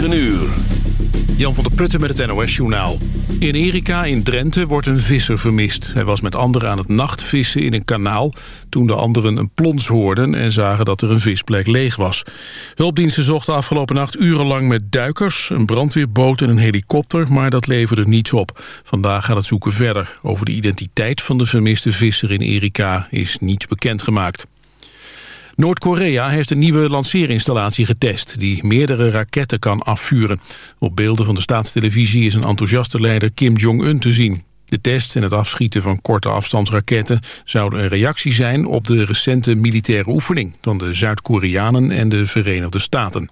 9 uur. Jan van der Putten met het NOS-journaal. In Erika in Drenthe wordt een visser vermist. Hij was met anderen aan het nachtvissen in een kanaal... toen de anderen een plons hoorden en zagen dat er een visplek leeg was. Hulpdiensten zochten afgelopen nacht urenlang met duikers... een brandweerboot en een helikopter, maar dat leverde niets op. Vandaag gaat het zoeken verder. Over de identiteit van de vermiste visser in Erika is niets bekendgemaakt. Noord-Korea heeft een nieuwe lanceerinstallatie getest... die meerdere raketten kan afvuren. Op beelden van de staatstelevisie is een enthousiaste leider Kim Jong-un te zien. De test en het afschieten van korte afstandsraketten... zouden een reactie zijn op de recente militaire oefening... van de Zuid-Koreanen en de Verenigde Staten.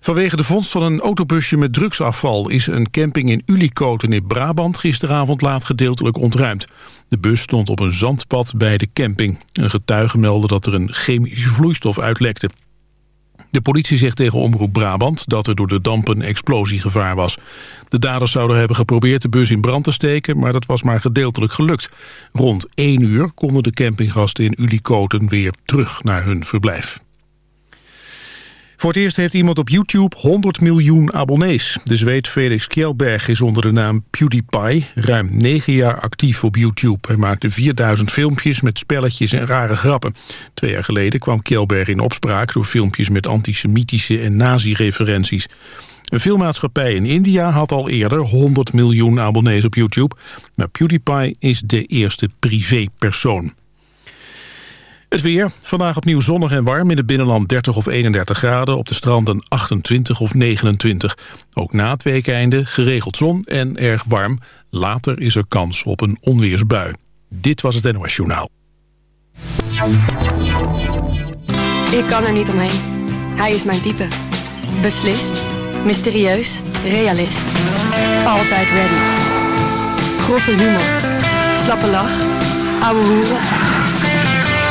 Vanwege de vondst van een autobusje met drugsafval... is een camping in Ulikoten in Brabant gisteravond laat gedeeltelijk ontruimd. De bus stond op een zandpad bij de camping. Een getuige meldde dat er een chemische vloeistof uitlekte. De politie zegt tegen Omroep Brabant dat er door de dampen explosiegevaar was. De daders zouden hebben geprobeerd de bus in brand te steken, maar dat was maar gedeeltelijk gelukt. Rond 1 uur konden de campinggasten in Ulikoten weer terug naar hun verblijf. Voor het eerst heeft iemand op YouTube 100 miljoen abonnees. De zweet Felix Kjellberg is onder de naam PewDiePie ruim 9 jaar actief op YouTube. Hij maakte 4000 filmpjes met spelletjes en rare grappen. Twee jaar geleden kwam Kjellberg in opspraak door filmpjes met antisemitische en nazi-referenties. Een filmmaatschappij in India had al eerder 100 miljoen abonnees op YouTube. Maar PewDiePie is de eerste privépersoon. Het weer. Vandaag opnieuw zonnig en warm. In het binnenland 30 of 31 graden. Op de stranden 28 of 29. Ook na het weekeinde geregeld zon en erg warm. Later is er kans op een onweersbui. Dit was het NOS Journaal. Ik kan er niet omheen. Hij is mijn type. Beslist, mysterieus, realist. Altijd ready. Grove humor. Slappe lach. Ouwe hoeren.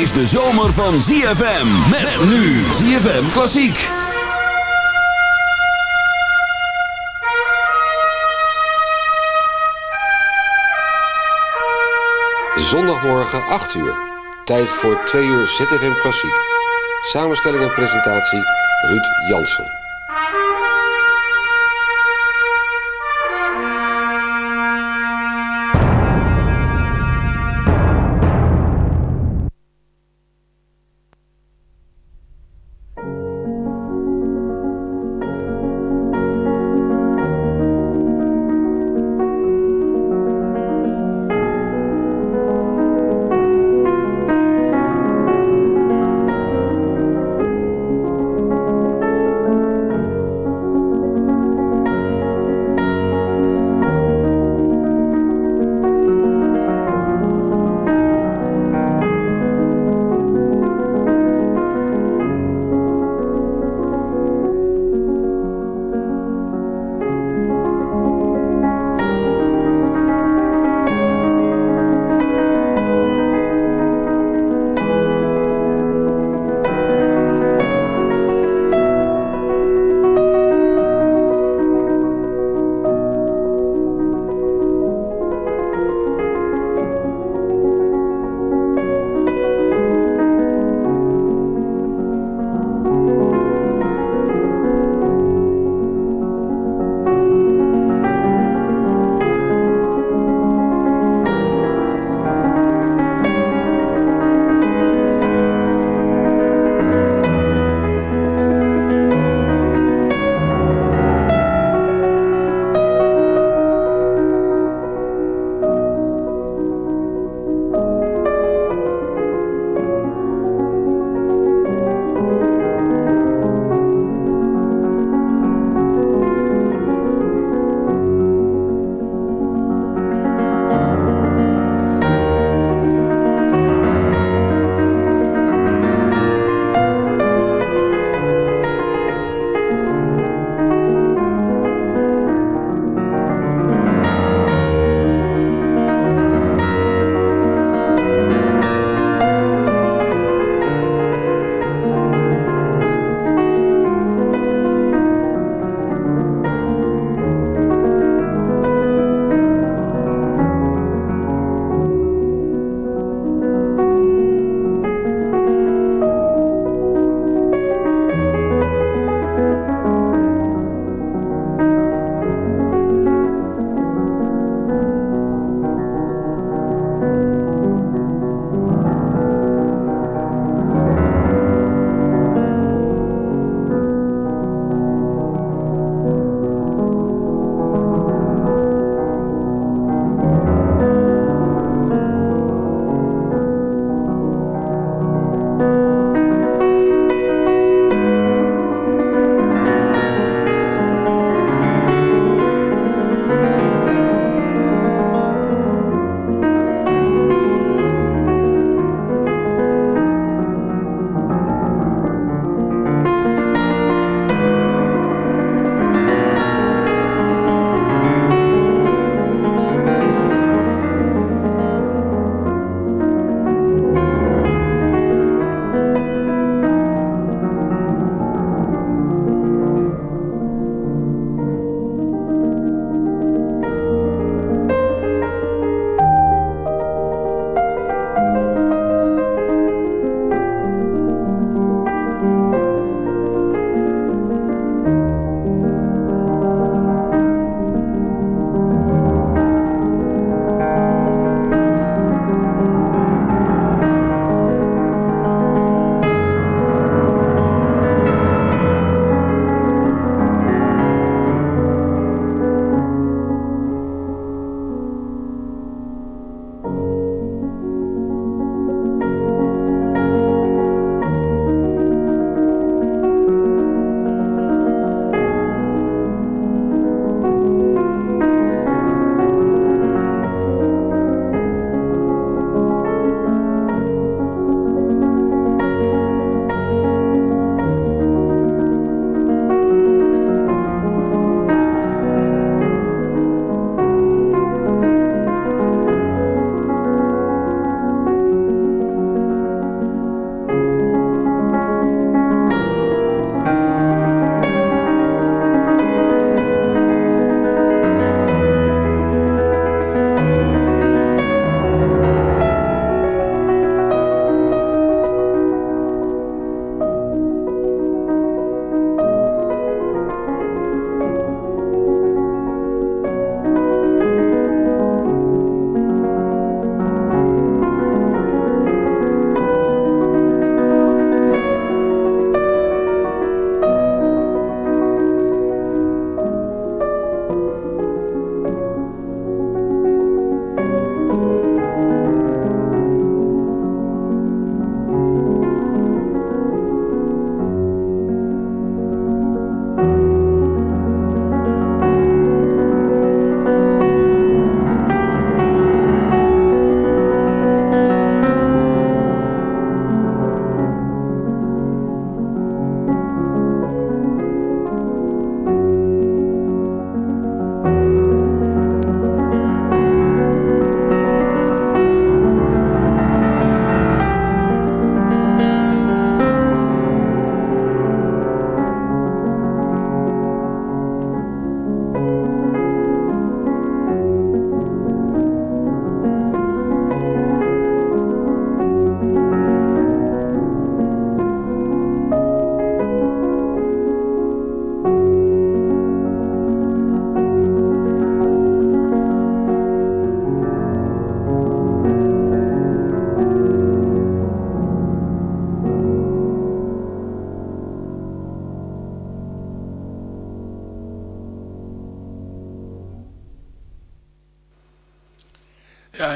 Is de zomer van ZFM. Met nu ZFM Klassiek. Zondagmorgen 8 uur. Tijd voor 2 uur ZFM Klassiek. Samenstelling en presentatie Ruud Jansen.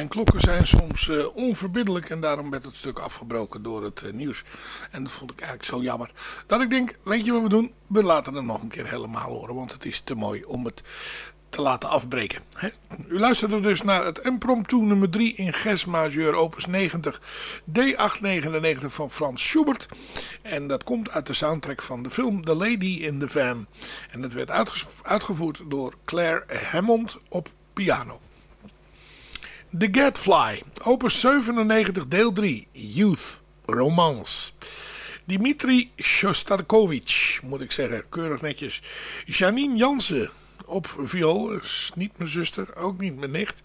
En klokken zijn soms uh, onverbiddelijk en daarom werd het stuk afgebroken door het uh, nieuws. En dat vond ik eigenlijk zo jammer. Dat ik denk, weet je wat we doen? We laten het nog een keer helemaal horen, want het is te mooi om het te laten afbreken. He? U luisterde dus naar het impromptu nummer 3 in Ges majeur opus 90 D899 van Frans Schubert. En dat komt uit de soundtrack van de film The Lady in the Van. En dat werd uitgevoerd door Claire Hammond op piano. The Gadfly, opus 97 deel 3, Youth, Romance. Dimitri Shostakovich, moet ik zeggen, keurig netjes. Janine Jansen op viool, niet mijn zuster, ook niet mijn nicht.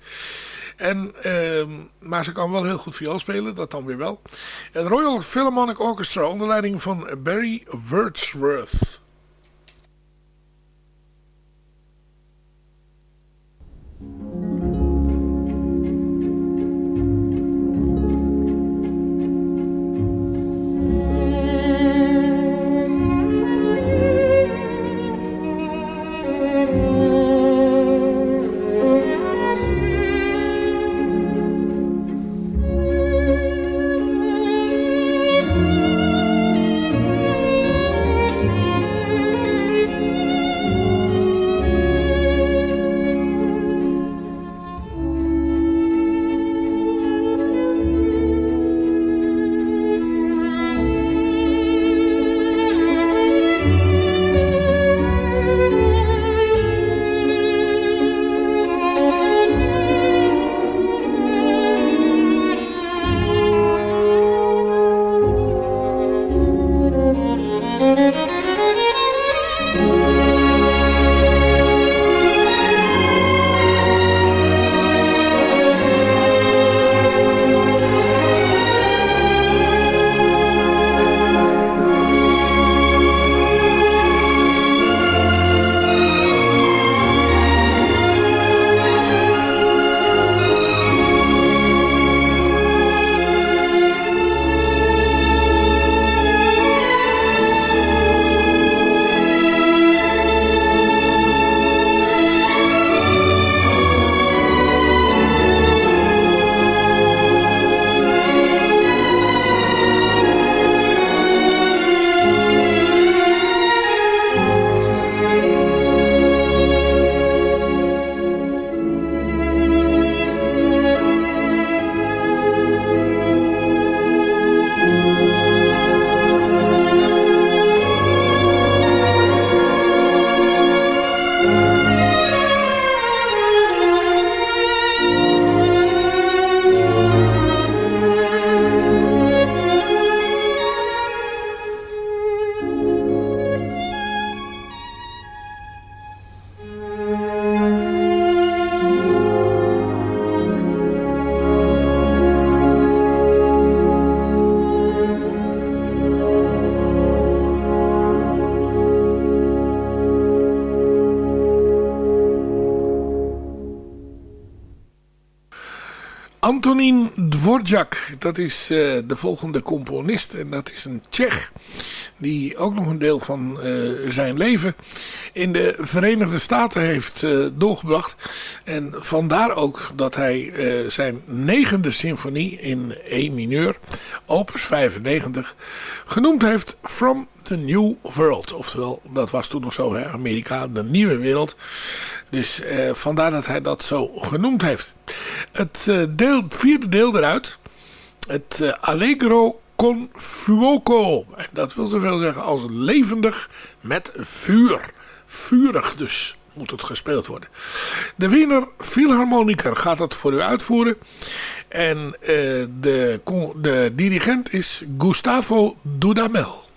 En, uh, maar ze kan wel heel goed viool spelen, dat dan weer wel. Het Royal Philharmonic Orchestra onder leiding van Barry Wordsworth. Dvorak, dat is uh, de volgende componist en dat is een Tsjech die ook nog een deel van uh, zijn leven in de Verenigde Staten heeft uh, doorgebracht. En vandaar ook dat hij zijn negende symfonie in E mineur, opus 95, genoemd heeft From the New World. Oftewel, dat was toen nog zo, hè, Amerika, de nieuwe wereld. Dus vandaar dat hij dat zo genoemd heeft het deel, vierde deel eruit. Het uh, Allegro con fuoco. En dat wil zoveel zeggen als levendig met vuur. Vurig dus moet het gespeeld worden. De Wiener Philharmoniker gaat het voor u uitvoeren. En uh, de, de dirigent is Gustavo Dudamel.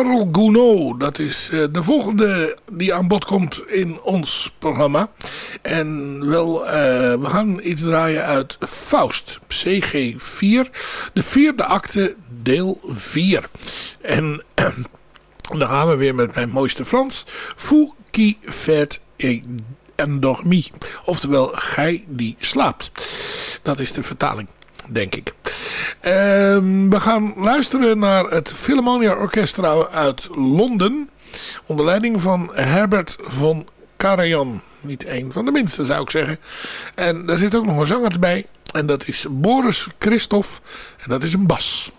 Charles Gounod. Dat is uh, de volgende die aan bod komt in ons programma. En wel, uh, we gaan iets draaien uit Faust, CG4. De vierde acte, deel 4. En dan gaan we weer met mijn mooiste Frans. Fou qui fait endormi. Oftewel, gij die slaapt. Dat is de vertaling denk ik. Ehm, we gaan luisteren naar het Philharmonia Orchestra uit Londen. Onder leiding van Herbert von Karajan. Niet één van de minste zou ik zeggen. En daar zit ook nog een zanger bij. En dat is Boris Christoph. En dat is een bas.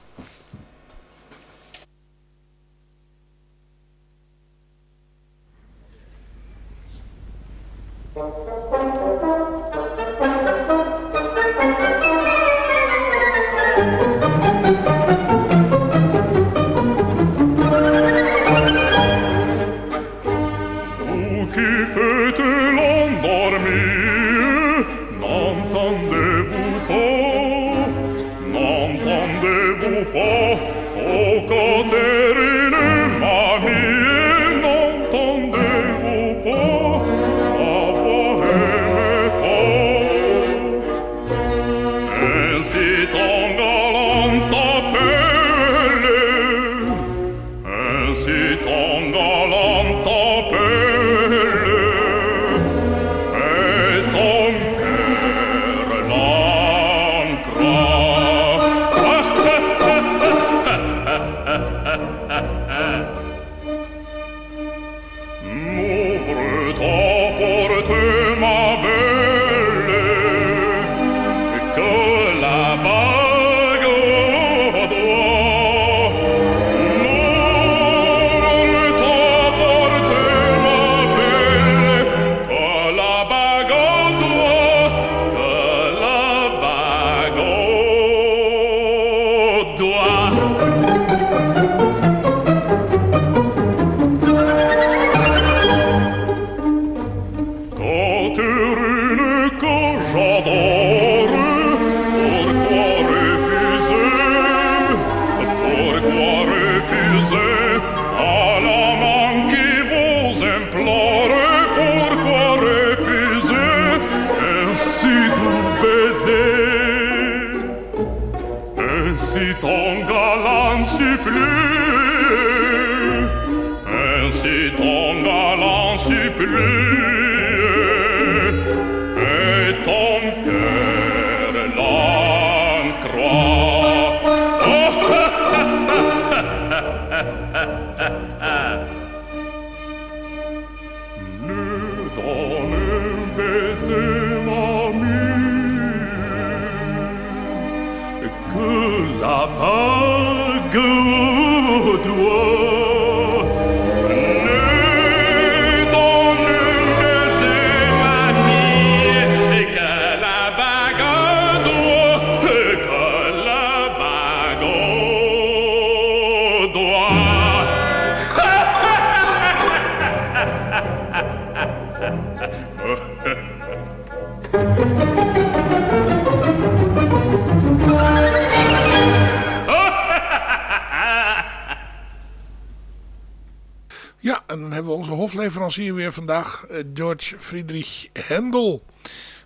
Leverancier weer vandaag. Eh, George Friedrich Händel.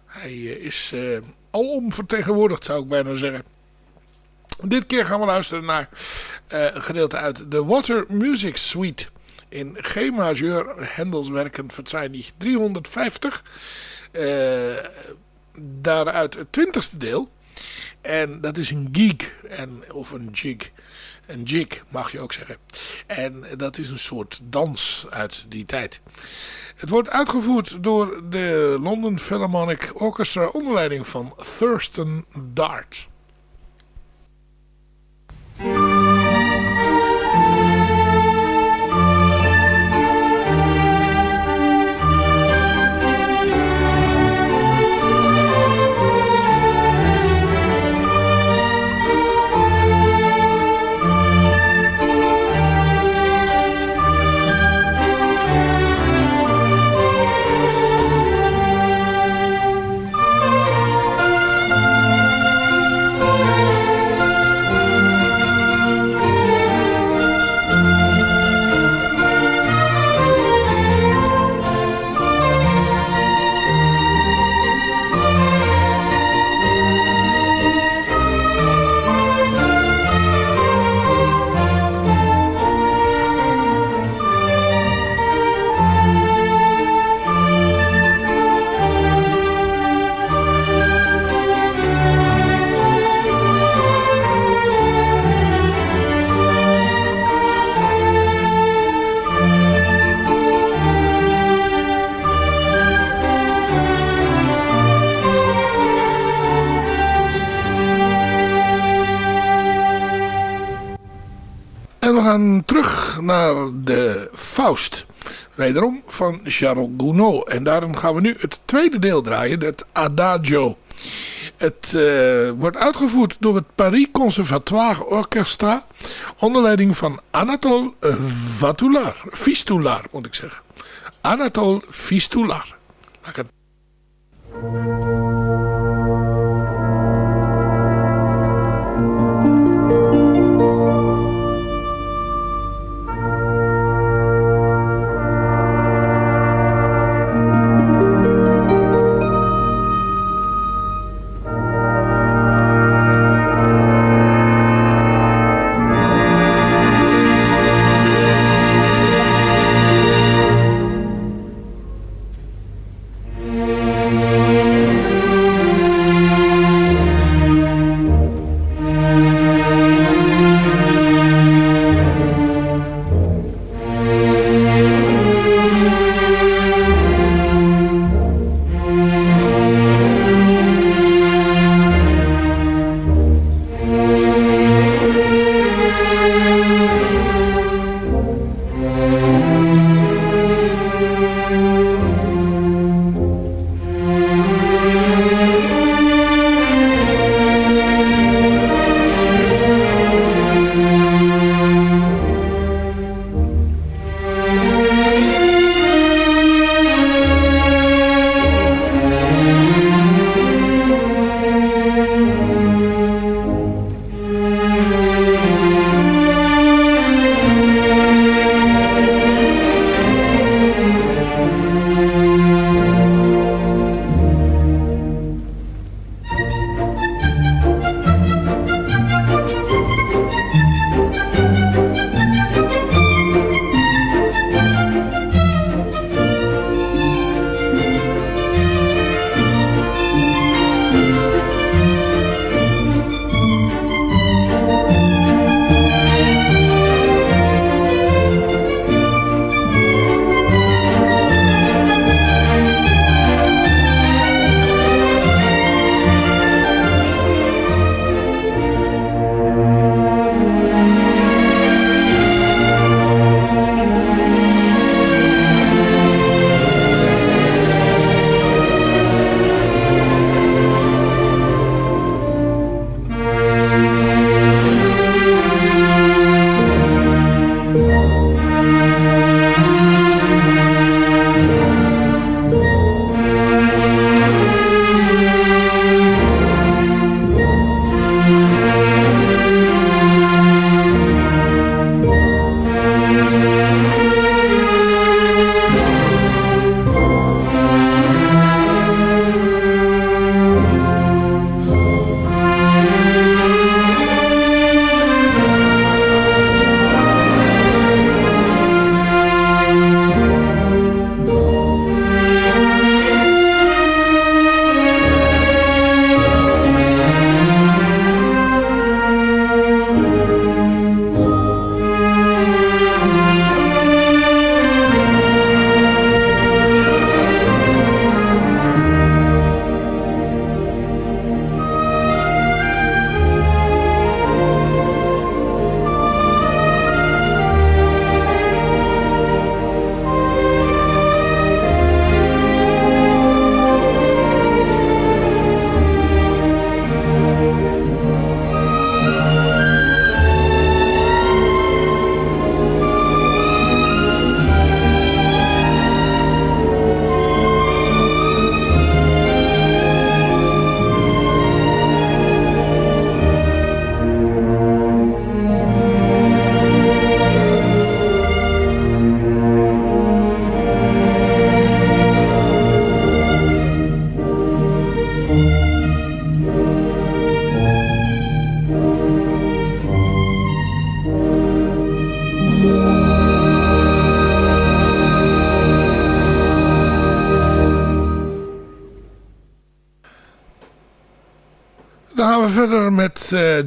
Hij eh, is uh, alom vertegenwoordigd zou ik bijna zeggen. Dit keer gaan we luisteren naar een gedeelte uit de Water Music Suite. In G-majeur, Hendels werken verzeinig 350. daaruit het twintigste deel. En dat is een geek en, of een jig. Een jig mag je ook zeggen. En dat is een soort dans uit die tijd. Het wordt uitgevoerd door de London Philharmonic Orchestra onder leiding van Thurston Dart. Terug naar de Faust. Wederom van Charles Gounod. En daarom gaan we nu het tweede deel draaien, het Adagio. Het uh, wordt uitgevoerd door het Paris Conservatoire Orchestra. Onder leiding van Anatole Vatular. Fistoular moet ik zeggen. Anatole Fistoular. Laat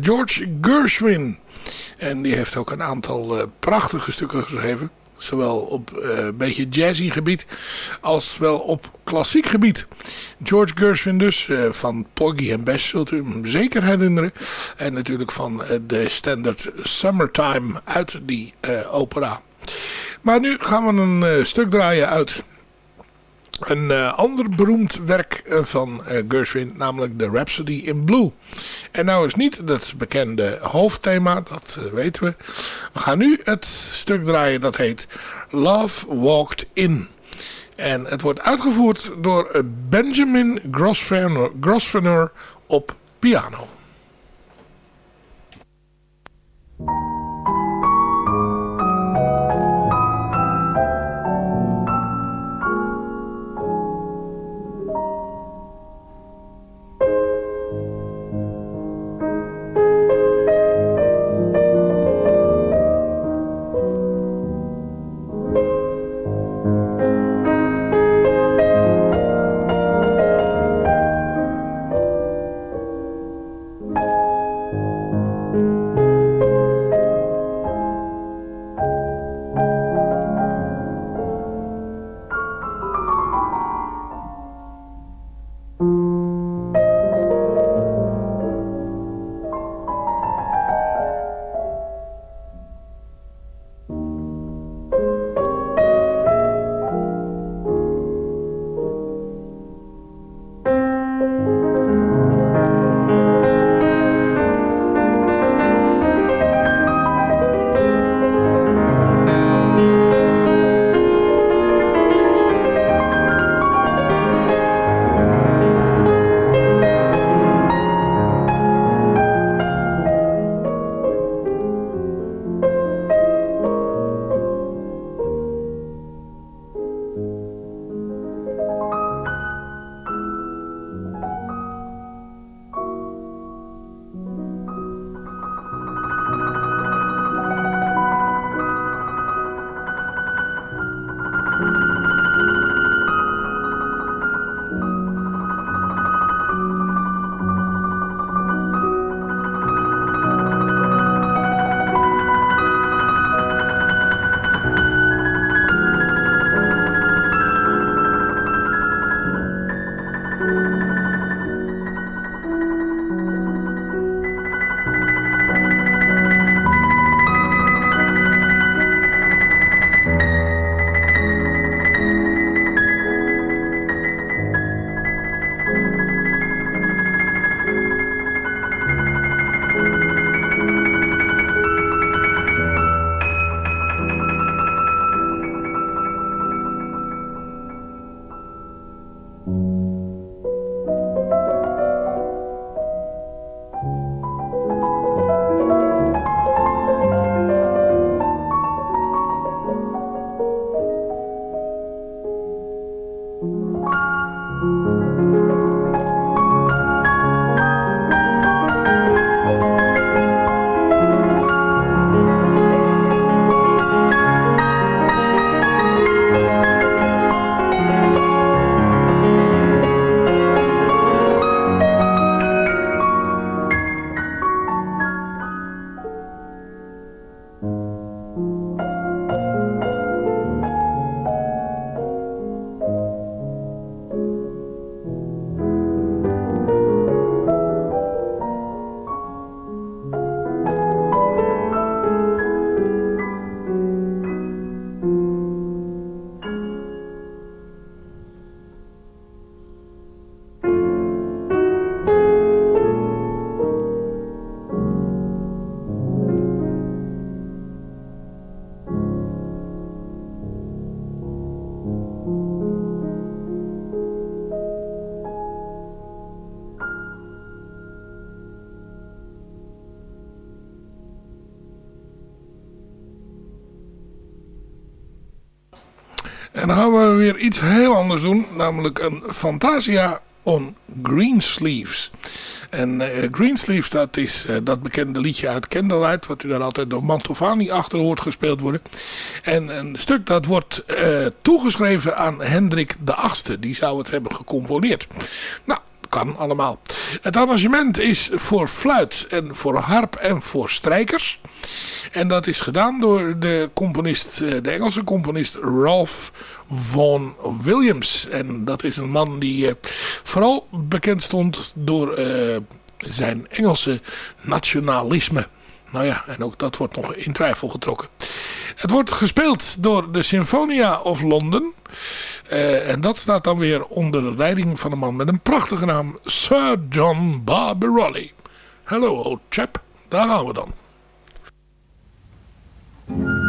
George Gershwin. En die heeft ook een aantal uh, prachtige stukken geschreven. Zowel op uh, een beetje jazzy gebied als wel op klassiek gebied. George Gershwin dus, van Poggy en Bess zult u hem zeker herinneren. En natuurlijk van de standard Summertime uit die opera. Maar nu gaan we een stuk draaien uit een uh, ander beroemd werk uh, van uh, Gershwin, namelijk The Rhapsody in Blue. En nou is niet het bekende hoofdthema, dat weten we. We gaan nu het stuk draaien dat heet Love Walked In. En het wordt uitgevoerd door Benjamin Grosvenor op piano. Anders doen. Namelijk een Fantasia on Green Sleeves. En uh, Green Sleeves, dat is uh, dat bekende liedje uit Candlelight. Wat u daar altijd door Mantovani achter hoort gespeeld worden. En een stuk dat wordt uh, toegeschreven aan Hendrik de Achtste. Die zou het hebben gecomponeerd. Nou, kan allemaal. Het arrangement is voor fluit en voor harp en voor strijkers. En dat is gedaan door de componist, eh, de Engelse componist Ralph Vaughan Williams. En dat is een man die vooral bekend stond door zijn Engelse nationalisme. Nou ja, en ook dat wordt nog in twijfel getrokken. Het wordt gespeeld door de Sinfonia of London. En dat staat dan weer onder leiding van een man met een prachtige naam. Sir John Barbarolli. Hello old chap. Daar gaan we dan. Thank you.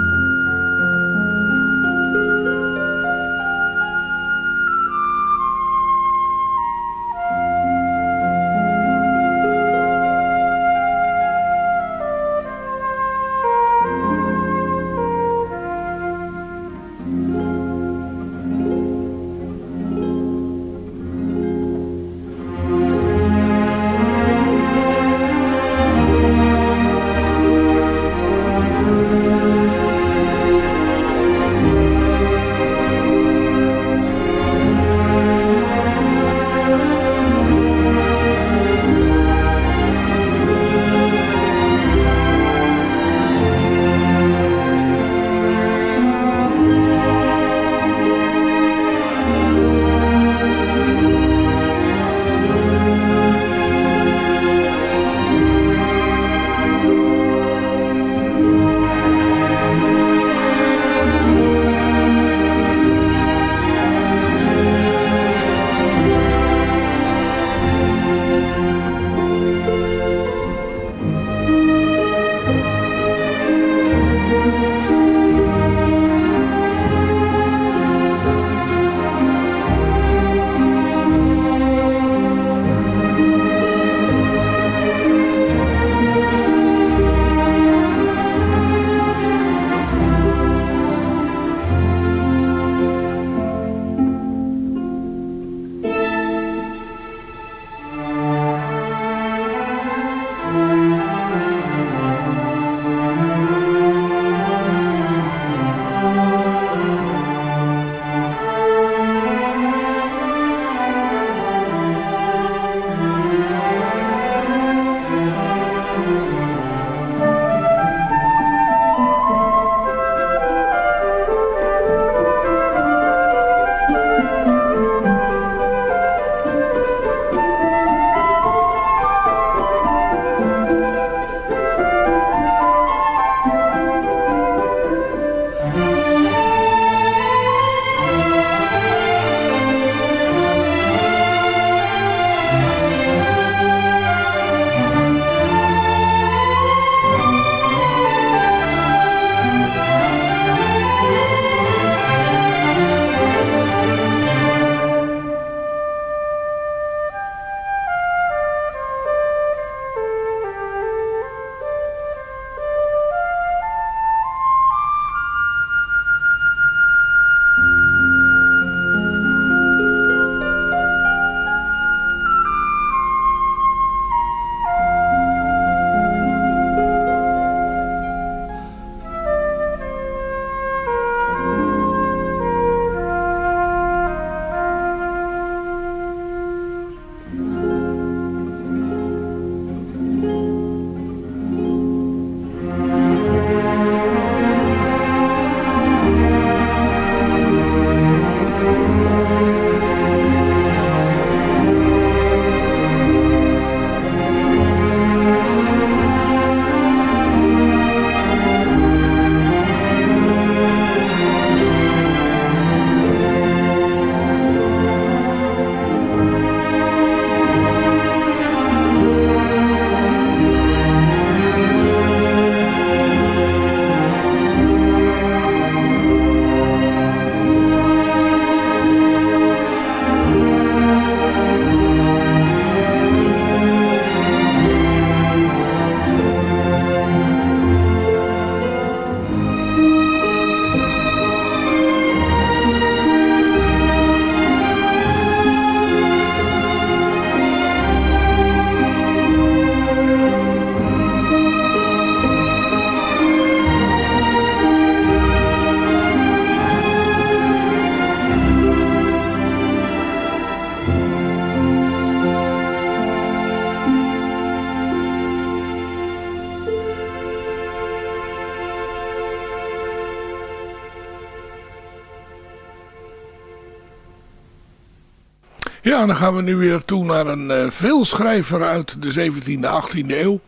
Dan gaan we nu weer toe naar een uh, veelschrijver uit de 17e, 18e eeuw.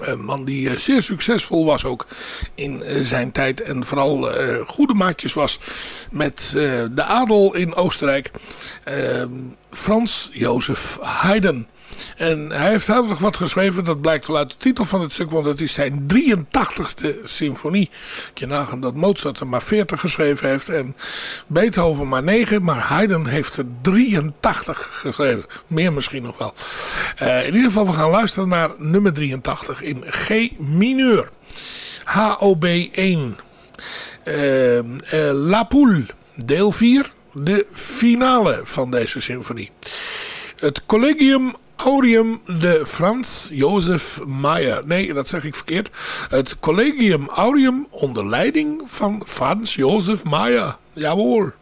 Een man die uh, zeer succesvol was ook in uh, zijn tijd. En vooral goede maatjes was met de adel in Oostenrijk. Ehm, Frans Jozef Haydn. En hij heeft nog wat geschreven, dat blijkt wel uit de titel van het stuk, want het is zijn 83ste symfonie. Je nagaan dat Mozart er maar 40 geschreven heeft en Beethoven maar 9, maar Haydn heeft er 83 geschreven. Meer misschien nog wel. Uh, in ieder geval, we gaan luisteren naar nummer 83 in G mineur. HOB 1. Uh, uh, La Poule, deel 4, de finale van deze symfonie. Het Collegium Aureum de Frans Jozef Meyer. Nee, dat zeg ik verkeerd. Het Collegium Aureum onder leiding van Frans Jozef Meyer. Jawohl.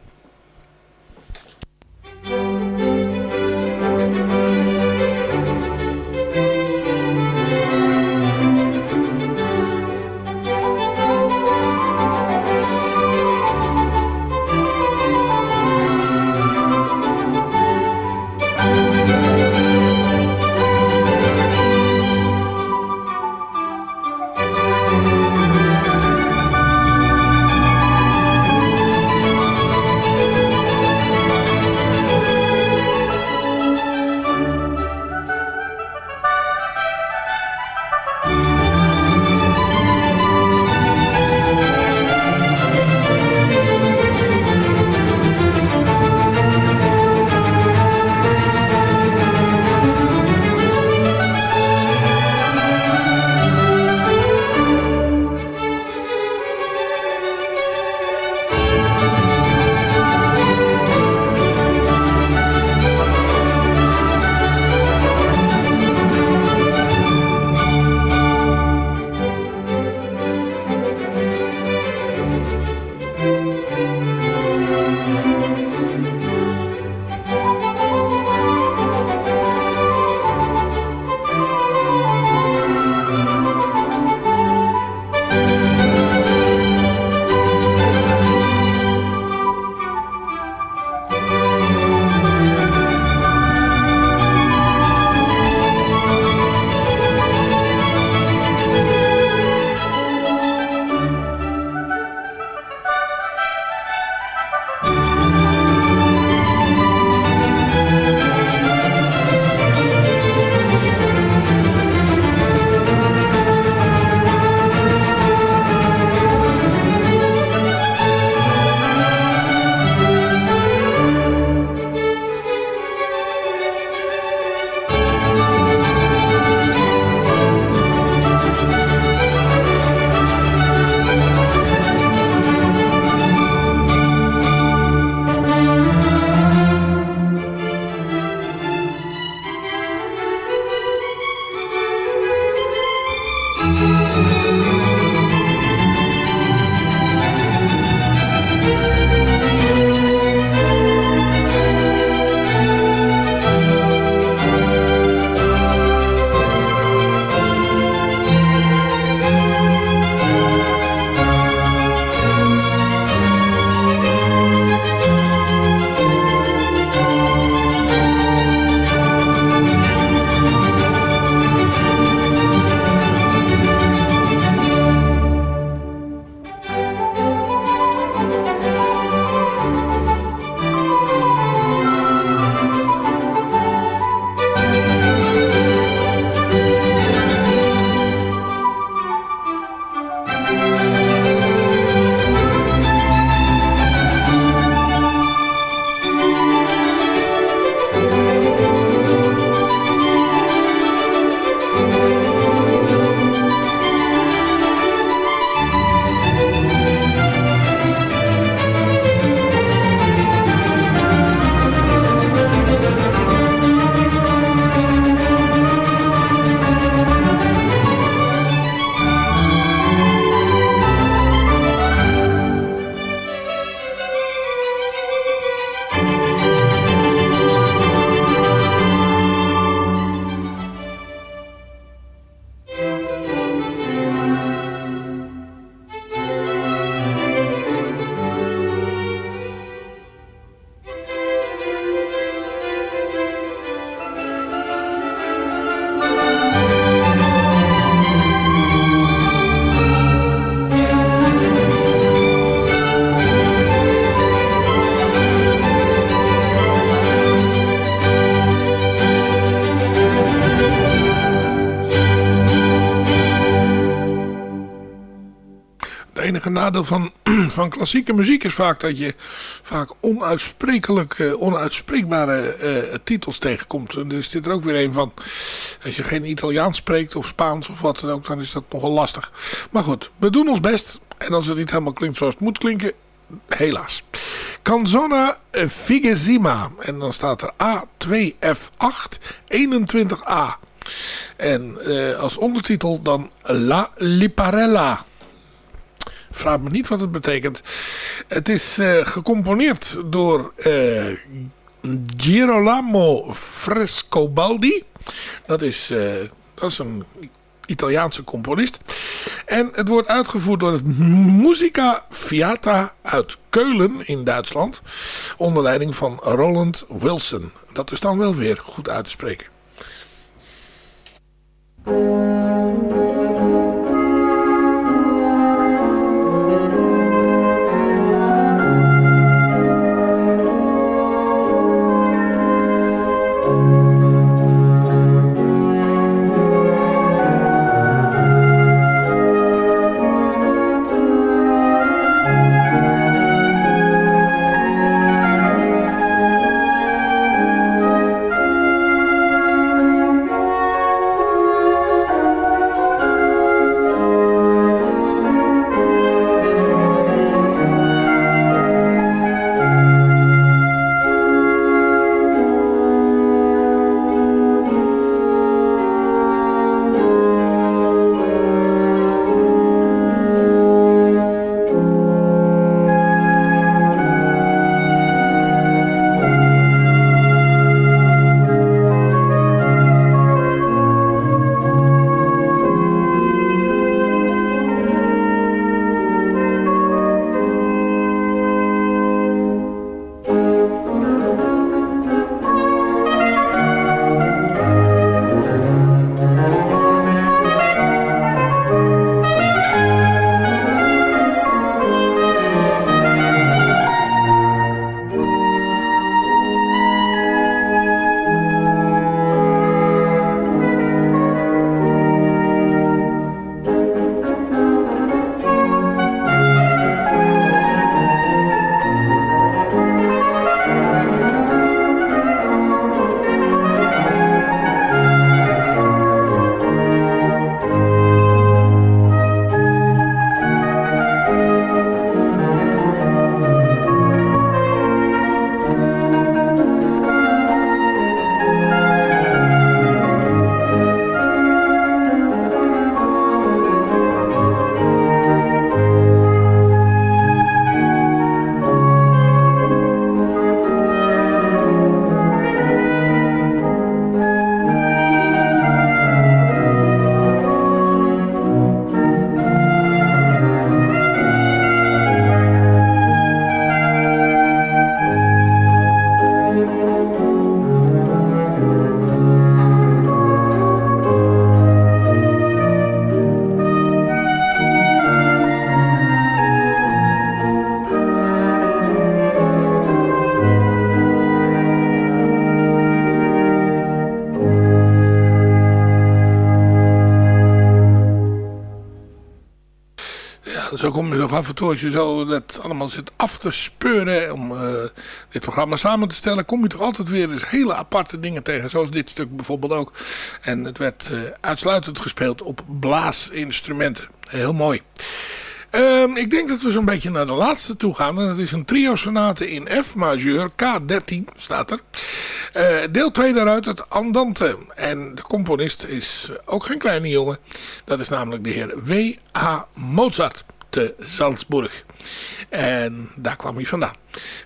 Nadeel van, van klassieke muziek is vaak dat je vaak onuitsprekelijk, uh, onuitspreekbare uh, titels tegenkomt. En is dit er ook weer een van. Als je geen Italiaans spreekt of Spaans of wat dan ook, dan is dat nogal lastig. Maar goed, we doen ons best. En als het niet helemaal klinkt zoals het moet klinken, helaas. Canzona Figesima. En dan staat er A2F8 21A. En als ondertitel dan La Liparella. Vraag me niet wat het betekent. Het is uh, gecomponeerd door uh, Girolamo Frescobaldi. Dat is, dat is een Italiaanse componist. En het wordt uitgevoerd door het Musica Fiata uit Keulen in Duitsland. Onder leiding van Roland Wilson. Dat is dan wel weer goed uit te spreken. Af en toe als je zo dat allemaal zit af te speuren om uh, dit programma samen te stellen, kom je toch altijd weer eens hele aparte dingen tegen. Zoals dit stuk bijvoorbeeld ook. En het werd uh, uitsluitend gespeeld op blaasinstrumenten. Heel mooi. Uh, ik denk dat we zo'n beetje naar de laatste toe gaan. En dat is een trio-sonate in F majeur, K13 staat er. Uh, deel 2 daaruit, het Andante. En de componist is ook geen kleine jongen. Dat is namelijk de heer W.A. Mozart Salzburg. En daar kwam hij vandaan.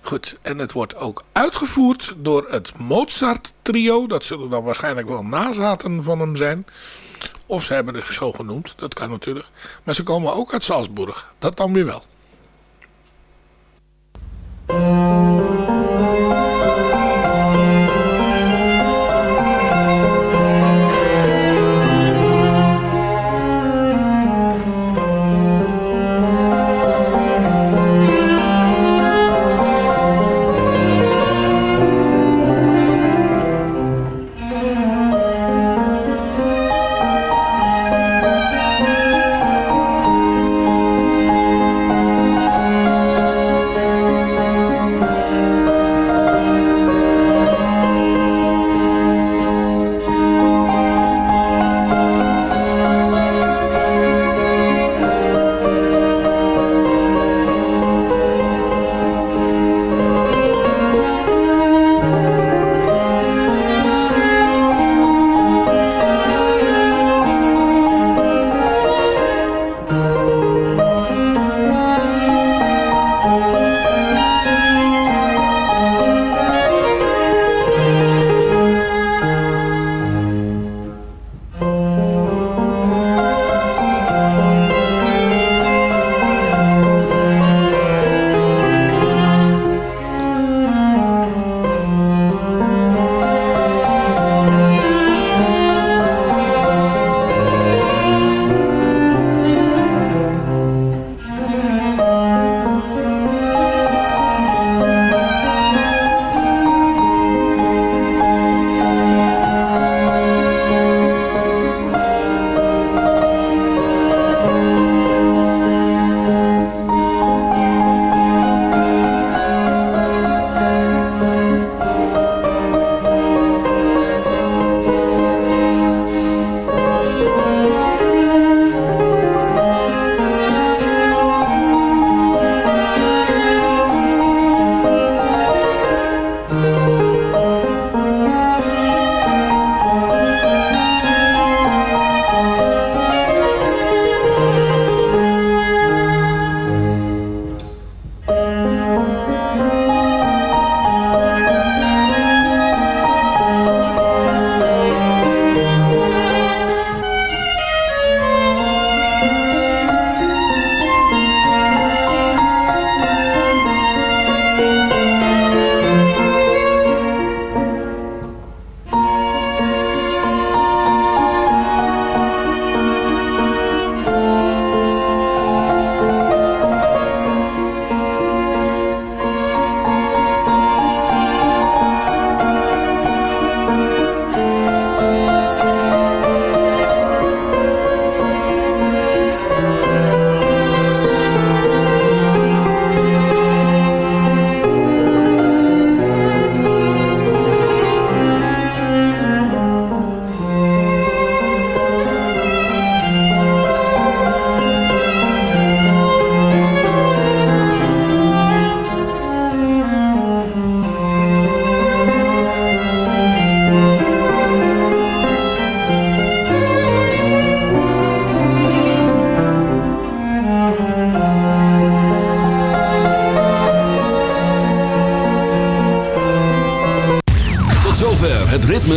Goed, en het wordt ook uitgevoerd door het Mozart trio. Dat zullen dan waarschijnlijk wel nazaten van hem zijn. Of ze hebben het zo genoemd, dat kan natuurlijk. Maar ze komen ook uit Salzburg, dat dan weer wel.